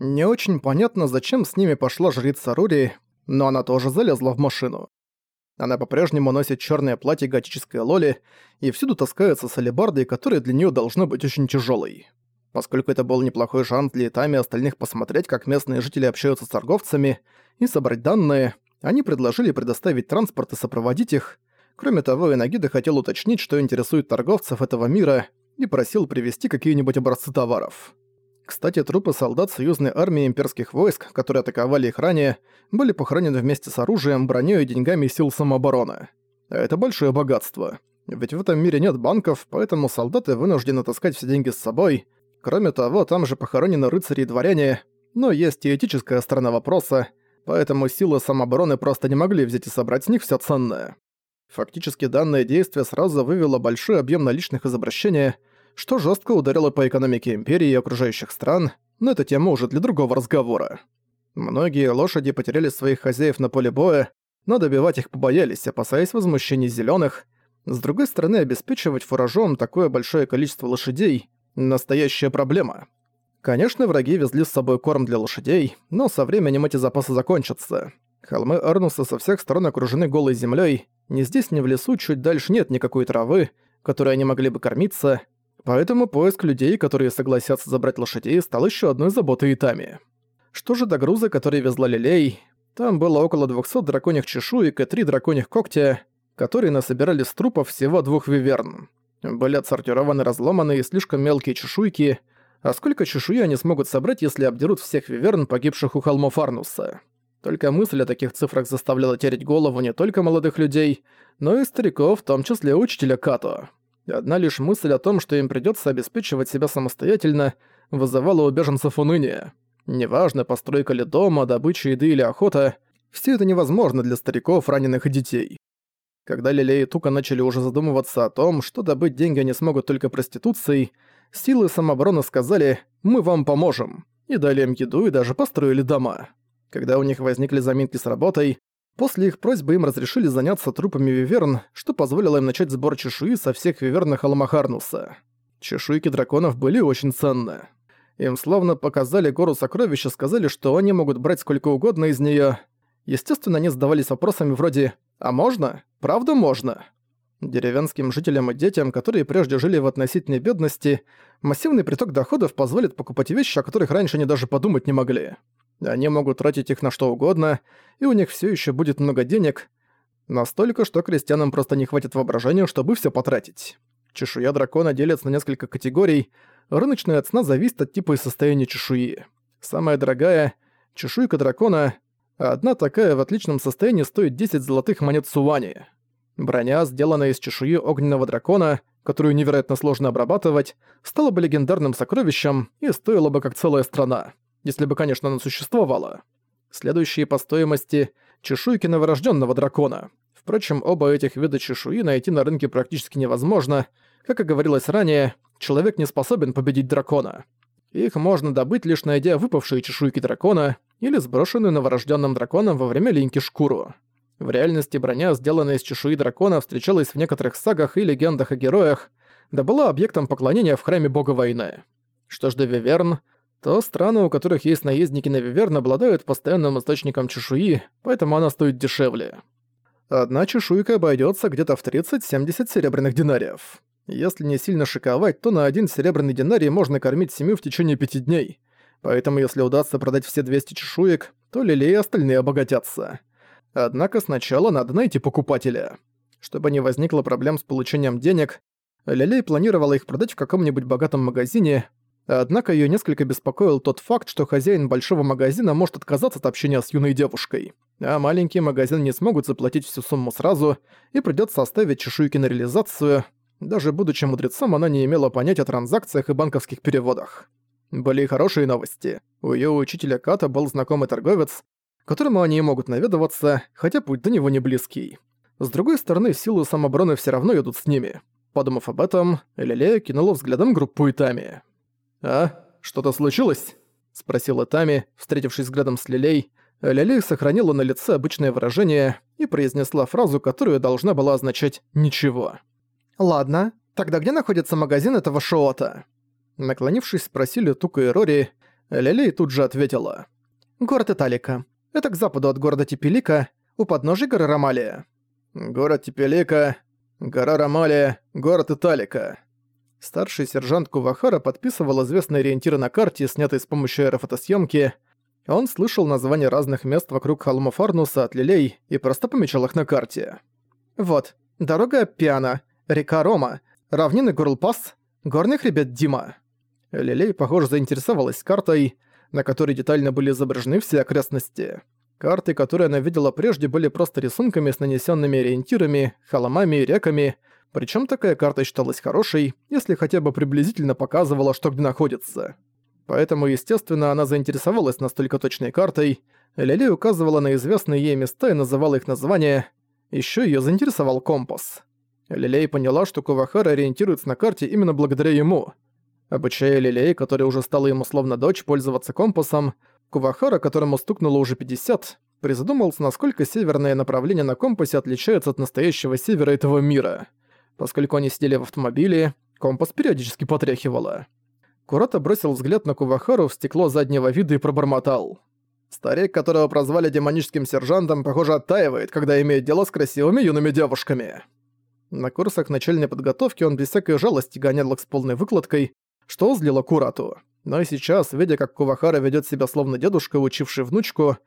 Не очень понятно, зачем с ними пошла жрица Рури, но она тоже залезла в машину. Она по-прежнему носит черное платье готической лоли и всюду таскается с алебардой, которая для нее должна быть очень тяжелой. Поскольку это был неплохой шанс для Итами остальных посмотреть, как местные жители общаются с торговцами, и собрать данные, они предложили предоставить транспорт и сопроводить их. Кроме того, Инагида хотел уточнить, что интересует торговцев этого мира, и просил привезти какие-нибудь образцы товаров. Кстати, трупы солдат союзной армии имперских войск, которые атаковали их ранее, были похоронены вместе с оружием, броней и деньгами сил самообороны. Это большое богатство. Ведь в этом мире нет банков, поэтому солдаты вынуждены таскать все деньги с собой. Кроме того, там же похоронены рыцари и дворяне, но есть и этическая сторона вопроса, поэтому силы самообороны просто не могли взять и собрать с них все ценное. Фактически данное действие сразу вывело большой объем наличных из обращения, что жестко ударило по экономике империи и окружающих стран, но это тема уже для другого разговора. Многие лошади потеряли своих хозяев на поле боя, но добивать их побоялись, опасаясь возмущений зеленых. С другой стороны, обеспечивать фуражом такое большое количество лошадей – настоящая проблема. Конечно, враги везли с собой корм для лошадей, но со временем эти запасы закончатся. Холмы Арнуса со всех сторон окружены голой землей, ни здесь, ни в лесу чуть дальше нет никакой травы, которой они могли бы кормиться, Поэтому поиск людей, которые согласятся забрать лошадей, стал еще одной заботой Итами. Что же до груза, который везла Лилей, там было около 200 драконьих чешуек и 3 драконьих когтя, которые насобирали с трупов всего двух виверн. Были отсортированы разломанные и слишком мелкие чешуйки, а сколько чешуи они смогут собрать, если обдерут всех виверн, погибших у холмов Арнуса? Только мысль о таких цифрах заставляла терять голову не только молодых людей, но и стариков, в том числе учителя Като. Одна лишь мысль о том, что им придётся обеспечивать себя самостоятельно, вызывала у беженцев уныние. Неважно, постройка ли дома, добыча еды или охота, все это невозможно для стариков, раненых и детей. Когда Лилей и Тука начали уже задумываться о том, что добыть деньги они смогут только проституцией, силы самообороны сказали «Мы вам поможем», и дали им еду и даже построили дома. Когда у них возникли заминки с работой, После их просьбы им разрешили заняться трупами виверн, что позволило им начать сбор чешуи со всех виверн на холмах Арнуса. Чешуйки драконов были очень ценны. Им словно показали гору сокровищ и сказали, что они могут брать сколько угодно из неё. Естественно, они задавались вопросами вроде «А можно? Правда можно?» Деревенским жителям и детям, которые прежде жили в относительной бедности, массивный приток доходов позволит покупать вещи, о которых раньше они даже подумать не могли. Они могут тратить их на что угодно, и у них все еще будет много денег, настолько, что крестьянам просто не хватит воображения, чтобы все потратить. Чешуя дракона делится на несколько категорий, рыночная цена зависит от типа и состояния чешуи. Самая дорогая – чешуйка дракона, одна такая в отличном состоянии стоит 10 золотых монет Сувани. Броня, сделанная из чешуи огненного дракона, которую невероятно сложно обрабатывать, стала бы легендарным сокровищем и стоила бы как целая страна если бы, конечно, она существовала. Следующие по стоимости – чешуйки новорожденного дракона. Впрочем, оба этих вида чешуи найти на рынке практически невозможно. Как и говорилось ранее, человек не способен победить дракона. Их можно добыть, лишь найдя выпавшие чешуйки дракона или сброшенную новорожденным драконом во время линьки шкуру. В реальности броня, сделанная из чешуи дракона, встречалась в некоторых сагах и легендах о героях, да была объектом поклонения в храме бога войны. Что ж до Виверн, то страны, у которых есть наездники на Виверн, обладают постоянным источником чешуи, поэтому она стоит дешевле. Одна чешуйка обойдется где-то в 30-70 серебряных динариев. Если не сильно шиковать, то на один серебряный динарий можно кормить семью в течение пяти дней. Поэтому если удастся продать все 200 чешуек, то Лилей остальные обогатятся. Однако сначала надо найти покупателя. Чтобы не возникло проблем с получением денег, Лилей планировала их продать в каком-нибудь богатом магазине, Однако её несколько беспокоил тот факт, что хозяин большого магазина может отказаться от общения с юной девушкой, а маленький магазин не смогут заплатить всю сумму сразу, и придётся оставить чешуйки на реализацию. Даже будучи мудрецом, она не имела понятия о транзакциях и банковских переводах. Были и хорошие новости. У её учителя Ката был знакомый торговец, которому они могут наведываться, хотя путь до него не близкий. С другой стороны, силы самообороны всё равно идут с ними. Подумав об этом, Лилея кинула взглядом группу Итами. «А? Что-то случилось?» — спросила Тами, встретившись взглядом с Лилей. Лилей сохранила на лице обычное выражение и произнесла фразу, которую должна была означать «ничего». «Ладно, тогда где находится магазин этого шоута?» Наклонившись, спросили Тука и Рори. Лилей тут же ответила. «Город Италика. Это к западу от города Тепелика, у подножия горы Ромалия». «Город Тепелика, гора Ромалия, город Италика». Старший сержант Кувахара подписывал известные ориентиры на карте, снятые с помощью аэрофотосъемки. Он слышал названия разных мест вокруг холмов Арнуса от Лилей и просто помечал их на карте. «Вот, дорога Пиана, река Рома, равнины Гурлпас, горный хребет Дима». Лилей, похоже, заинтересовалась картой, на которой детально были изображены все окрестности. Карты, которые она видела прежде, были просто рисунками с нанесенными ориентирами, холмами и реками, причем такая карта считалась хорошей, если хотя бы приблизительно показывала, что где находится. Поэтому, естественно, она заинтересовалась настолько точной картой, Лили указывала на известные ей места и называла их названия, еще ее заинтересовал компас. Лилей поняла, что Кувахара ориентируется на карте именно благодаря ему — Обучая Лилей, которая уже стала ему словно дочь, пользоваться компасом, Кувахара, которому стукнуло уже 50, призадумался, насколько северное направление на компасе отличается от настоящего севера этого мира. Поскольку они сидели в автомобиле, компас периодически потряхивало. Курата бросил взгляд на Кувахару в стекло заднего вида и пробормотал. Старик, которого прозвали демоническим сержантом, похоже, оттаивает, когда имеет дело с красивыми юными девушками. На курсах начальной подготовки он без всякой жалости гонял их с полной выкладкой, что злило Курату. Но и сейчас, видя, как Кувахара ведет себя словно дедушка, учивший внучку,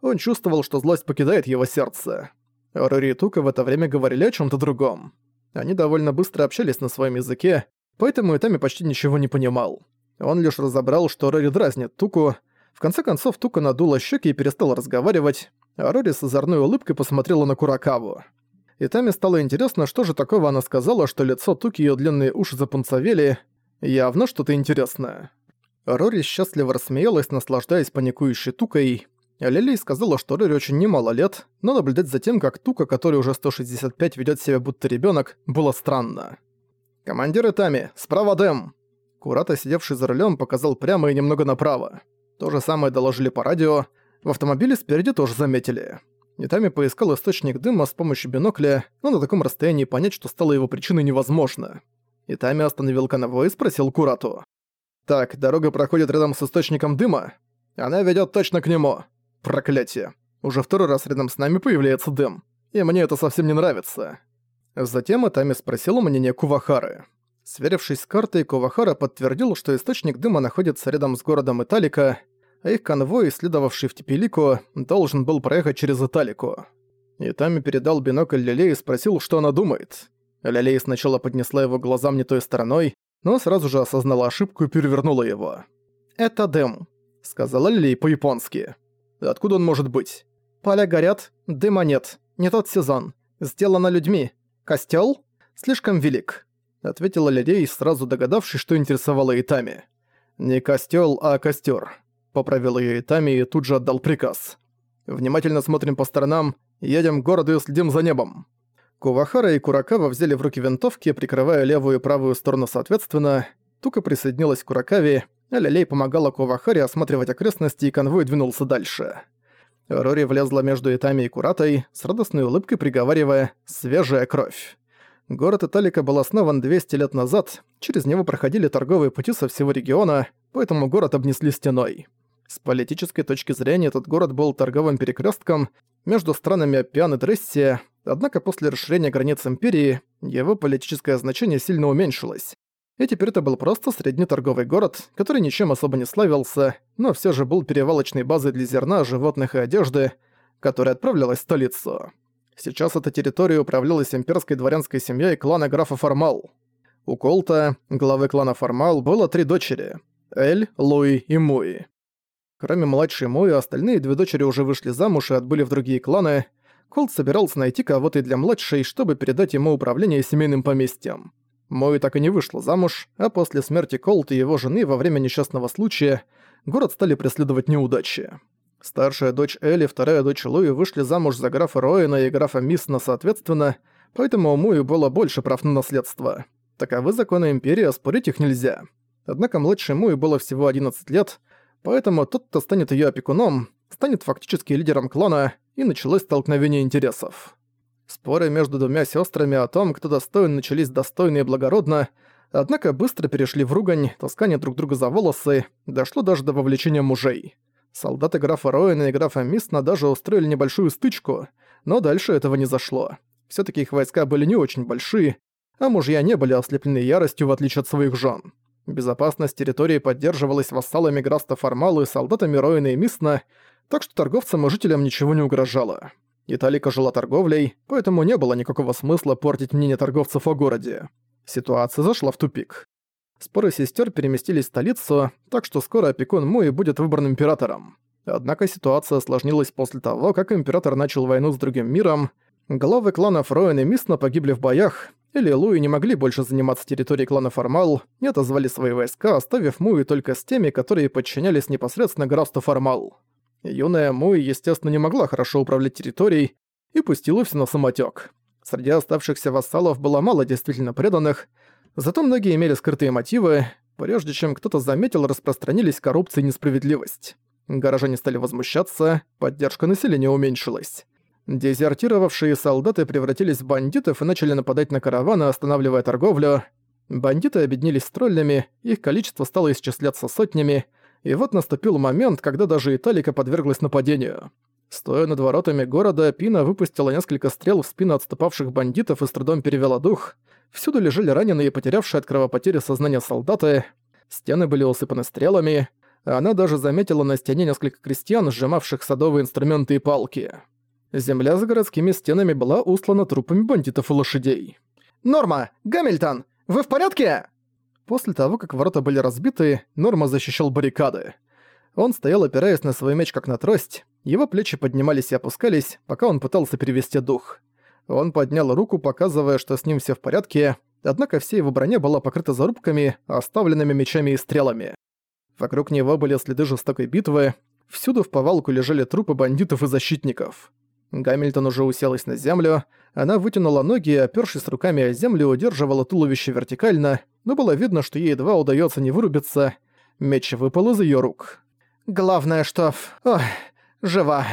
он чувствовал, что злость покидает его сердце. Рори и Тука в это время говорили о чем то другом. Они довольно быстро общались на своем языке, поэтому Итами почти ничего не понимал. Он лишь разобрал, что Рори дразнит Туку. В конце концов, Тука надула щеки и перестала разговаривать, а Рори с озорной улыбкой посмотрела на Куракаву. Итами стало интересно, что же такого она сказала, что лицо Туки и её длинные уши запунцовели, Явно что-то интересное. Рори счастливо рассмеялась, наслаждаясь паникующей Тукой. Лилей сказала, что Рори очень немало лет, но наблюдать за тем, как Тука, который уже 165, ведет себя будто ребенок, было странно. «Командир Итами, справа Дэм!» Курата, сидевший за рулем, показал прямо и немного направо. То же самое доложили по радио. В автомобиле спереди тоже заметили. Итами поискал источник дыма с помощью бинокля, но на таком расстоянии понять, что стало его причиной невозможно. Итами остановил конвой и спросил Курату. «Так, дорога проходит рядом с источником дыма. Она ведёт точно к нему. Проклятие. Уже второй раз рядом с нами появляется дым. И мне это совсем не нравится». Затем Итами спросил мнение Кувахары. Сверившись с картой, Кувахара подтвердил, что источник дыма находится рядом с городом Италика, а их конвой, следовавший в Тепелику, должен был проехать через Италику. Итами передал бинокль Лиле и спросил, что она думает. Лилей сначала поднесла его глазам не той стороной, но сразу же осознала ошибку и перевернула его. «Это дым», — сказала Лилей по-японски. «Откуда он может быть?» «Поля горят, дыма нет. Не тот сезон. Сделано людьми. Костёл? Слишком велик», — ответила Лилей, сразу догадавшись, что интересовало Итами. «Не костёл, а костёр», — поправил её Итами и тут же отдал приказ. «Внимательно смотрим по сторонам, едем к городу и следим за небом». Кувахара и Куракава взяли в руки винтовки, прикрывая левую и правую сторону соответственно. Тука присоединилась к Куракаве, Лилей помогала Кувахаре осматривать окрестности, и конвой двинулся дальше. Рори влезла между Итами и Куратой, с радостной улыбкой приговаривая «свежая кровь». Город Италика был основан 200 лет назад, через него проходили торговые пути со всего региона, поэтому город обнесли стеной. С политической точки зрения этот город был торговым перекрестком между странами Апиан и Дрессия, Однако после расширения границ Империи его политическое значение сильно уменьшилось. И теперь это был просто средний торговый город, который ничем особо не славился, но все же был перевалочной базой для зерна, животных и одежды, которая отправлялась в столицу. Сейчас эта территория управлялась имперской дворянской семьей клана графа Формал. У Колта, главы клана Формал, было три дочери – Эль, Луи и Муи. Кроме младшей Муи, остальные две дочери уже вышли замуж и отбыли в другие кланы – Колт собирался найти кого-то и для младшей, чтобы передать ему управление семейным поместьем. Мой так и не вышла замуж, а после смерти Колта и его жены во время несчастного случая город стали преследовать неудачи. Старшая дочь Элли, вторая дочь Луи вышли замуж за графа Роина и графа Миссона соответственно, поэтому у Муи было больше прав на наследство. Таковы законы Империи, а спорить их нельзя. Однако младшей Муи было всего 11 лет, поэтому тот, кто станет ее опекуном, станет фактически лидером клана, и началось столкновение интересов. Споры между двумя сестрами о том, кто достоин, начались достойно и благородно, однако быстро перешли в ругань, таскание друг друга за волосы, дошло даже до вовлечения мужей. Солдаты графа Роина и графа Мистна даже устроили небольшую стычку, но дальше этого не зашло. все таки их войска были не очень большие, а мужья не были ослеплены яростью в отличие от своих жен. Безопасность территории поддерживалась вассалами Формала и солдатами Роина и Мисна, так что торговцам и жителям ничего не угрожало. Италика жила торговлей, поэтому не было никакого смысла портить мнение торговцев о городе. Ситуация зашла в тупик. Споры сестер переместились в столицу, так что скоро опекун Муи будет выбран императором. Однако ситуация осложнилась после того, как император начал войну с другим миром. Главы кланов Роэн и Мисна погибли в боях, или Луи не могли больше заниматься территорией клана Формал, не отозвали свои войска, оставив Муи только с теми, которые подчинялись непосредственно графству Формал. Юная Муи, естественно, не могла хорошо управлять территорией и пустила все на самотек. Среди оставшихся вассалов было мало действительно преданных, зато многие имели скрытые мотивы, прежде чем кто-то заметил, распространились коррупция и несправедливость. Горожане стали возмущаться, поддержка населения уменьшилась. Дезертировавшие солдаты превратились в бандитов и начали нападать на караваны, останавливая торговлю. Бандиты объединились с троллями, их количество стало исчисляться сотнями, и вот наступил момент, когда даже Италика подверглась нападению. Стоя над воротами города, Пина выпустила несколько стрел в спину отступавших бандитов и с трудом перевела дух. Всюду лежали раненые и потерявшие от кровопотери сознание солдаты. Стены были усыпаны стрелами, она даже заметила на стене несколько крестьян, сжимавших садовые инструменты и палки. Земля за городскими стенами была устлана трупами бандитов и лошадей. «Норма! Гамильтон! Вы в порядке?» После того, как ворота были разбиты, Норма защищал баррикады. Он стоял, опираясь на свой меч как на трость, его плечи поднимались и опускались, пока он пытался перевести дух. Он поднял руку, показывая, что с ним все в порядке, однако вся его броня была покрыта зарубками, оставленными мечами и стрелами. Вокруг него были следы жестокой битвы, всюду в повалку лежали трупы бандитов и защитников. Гамильтон уже уселась на землю, она вытянула ноги и, опёршись руками о землю, удерживала туловище вертикально, но было видно, что ей едва удается не вырубиться. Меч выпал из ее рук. «Главное, что... Ох, жива».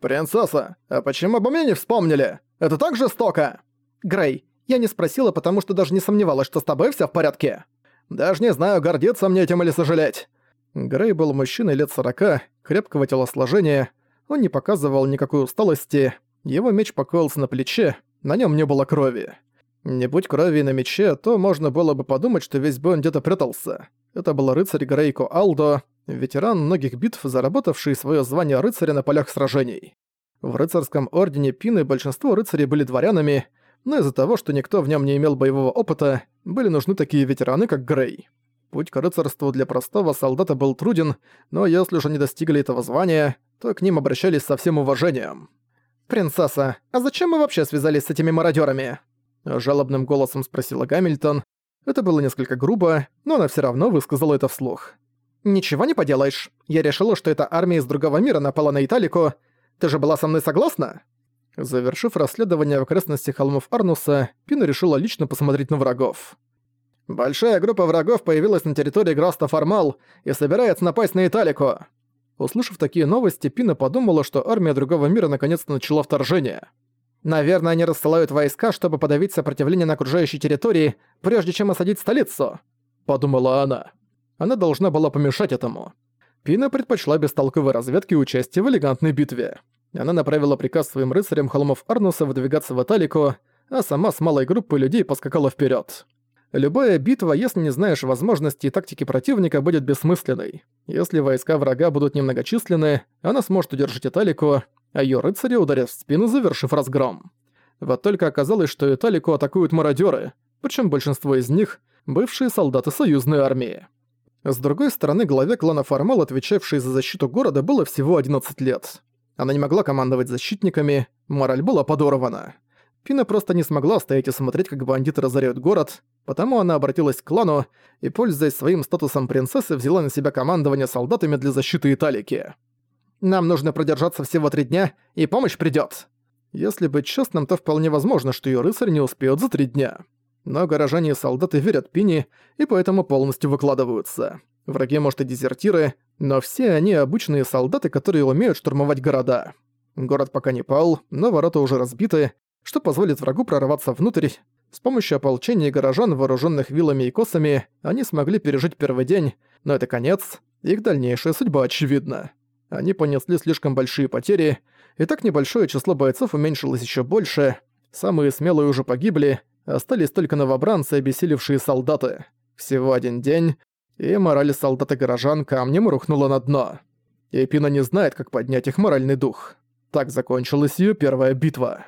«Принцесса, а почему обо мне не вспомнили? Это так жестоко?» «Грей, я не спросила, потому что даже не сомневалась, что с тобой все в порядке». «Даже не знаю, гордиться мне этим или сожалеть». Грей был мужчиной лет сорока, крепкого телосложения, он не показывал никакой усталости, его меч покоился на плече, на нем не было крови. Не будь крови на мече, то можно было бы подумать, что весь бой он где-то прятался. Это был рыцарь Грейко Алдо, ветеран многих битв, заработавший свое звание рыцаря на полях сражений. В рыцарском ордене Пины большинство рыцарей были дворянами, но из-за того, что никто в нем не имел боевого опыта, были нужны такие ветераны, как Грей. Путь к рыцарству для простого солдата был труден, но если уже не достигли этого звания, то к ним обращались со всем уважением. «Принцесса, а зачем мы вообще связались с этими мародёрами?» Жалобным голосом спросила Гамильтон. Это было несколько грубо, но она все равно высказала это вслух. «Ничего не поделаешь. Я решила, что эта армия из другого мира напала на Италику. Ты же была со мной согласна?» Завершив расследование в окрестностях холмов Арнуса, Пина решила лично посмотреть на врагов. Большая группа врагов появилась на территории Граста Формал и собирается напасть на Италику. Услышав такие новости, Пина подумала, что армия другого мира наконец-то начала вторжение. Наверное, они рассылают войска, чтобы подавить сопротивление на окружающей территории, прежде чем осадить столицу. Подумала она. Она должна была помешать этому. Пина предпочла бестолковой разведке участие в элегантной битве. Она направила приказ своим рыцарям холмов Арнуса выдвигаться в Италику, а сама с малой группой людей поскакала вперед. Любая битва, если не знаешь возможностей и тактики противника, будет бессмысленной. Если войска врага будут немногочисленны, она сможет удержать Италику, а её рыцари ударят в спину, завершив разгром. Вот только оказалось, что Италику атакуют мародёры, причем большинство из них — бывшие солдаты союзной армии. С другой стороны, главе клана Формал, отвечавшей за защиту города, было всего 11 лет. Она не могла командовать защитниками, мораль была подорвана. Пина просто не смогла стоять и смотреть, как бандиты разоряют город, потому она обратилась к клану и, пользуясь своим статусом принцессы, взяла на себя командование солдатами для защиты Италики. «Нам нужно продержаться всего три дня, и помощь придёт!» Если быть честным, то вполне возможно, что её рыцарь не успеет за три дня. Но горожане и солдаты верят Пине и поэтому полностью выкладываются. Враги, может, и дезертиры, но все они обычные солдаты, которые умеют штурмовать города. Город пока не пал, но ворота уже разбиты, что позволит врагу прорваться внутрь, С помощью ополчения горожан, вооруженных вилами и косами, они смогли пережить первый день, но это конец, их дальнейшая судьба очевидна. Они понесли слишком большие потери, и так небольшое число бойцов уменьшилось еще больше, самые смелые уже погибли, остались только новобранцы, обессилевшие солдаты. Всего один день, и мораль солдат и горожан камнем рухнула на дно. И Пина не знает, как поднять их моральный дух. Так закончилась ее первая битва.